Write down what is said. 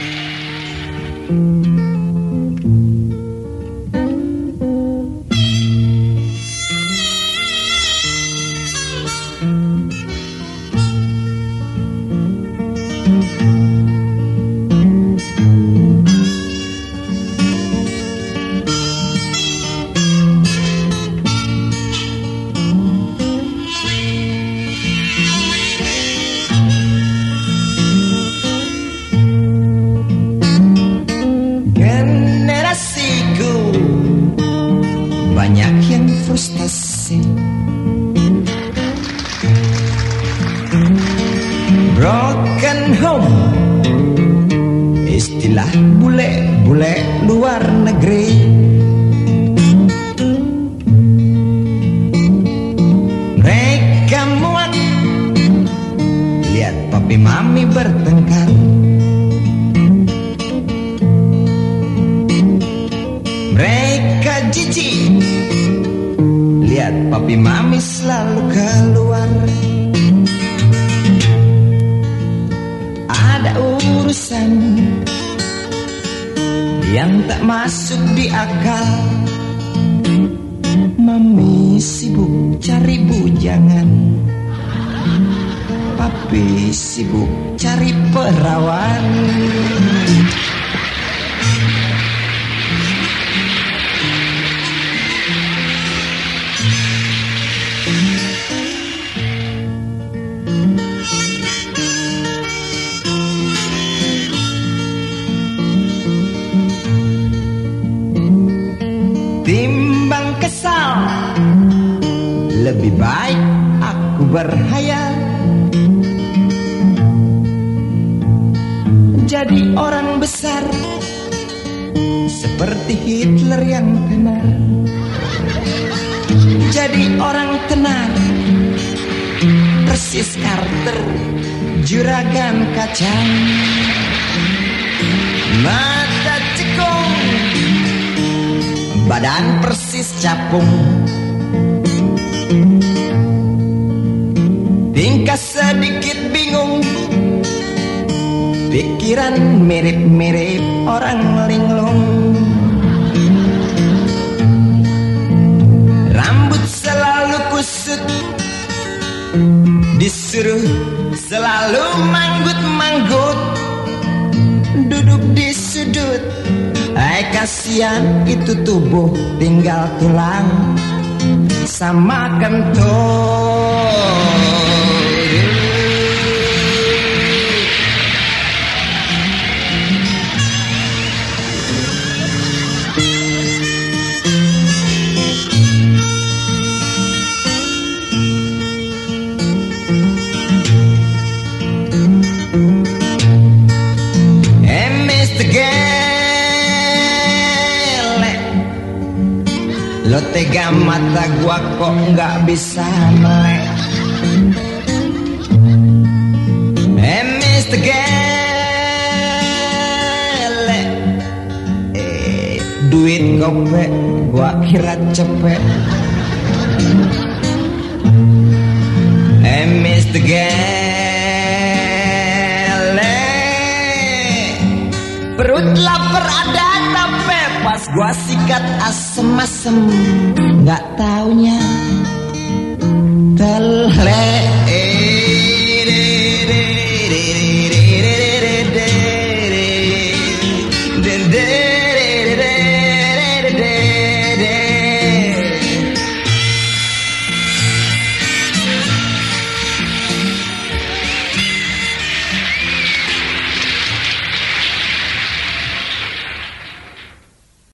Mm-hmm. Broken home Istilah bule-bule luar negeri. Mereka muak Lihat papi mami bertengkar. Mereka jijik. Lihat papi mami selalu keluar urusan Yang tak masuk di akal. Mami sibuk cari bujangan. Papi sibuk cari perawan Timbang kesal. Lebih baik aku berhayal. Jadi orang besar Seperti Hitler yang tenar Jadi orang tenar Persis Carter Juragan kacang Badan persis capung. Tingkah sedikit bingung. Pikiran mirip-mirip orang linglung. Rambut selalu kusut. Disuruh selalu manggut-manggut. Duduk di sudut Hai kasihan itu tubuh tinggal tulang. Sama kentut Lo tega mata gua kok nggak bisa melek Eh Mr. Eh duit gope gua kira cepet Perut lapar ada tape Pas gua sikat asem-asem nggak taunya telur.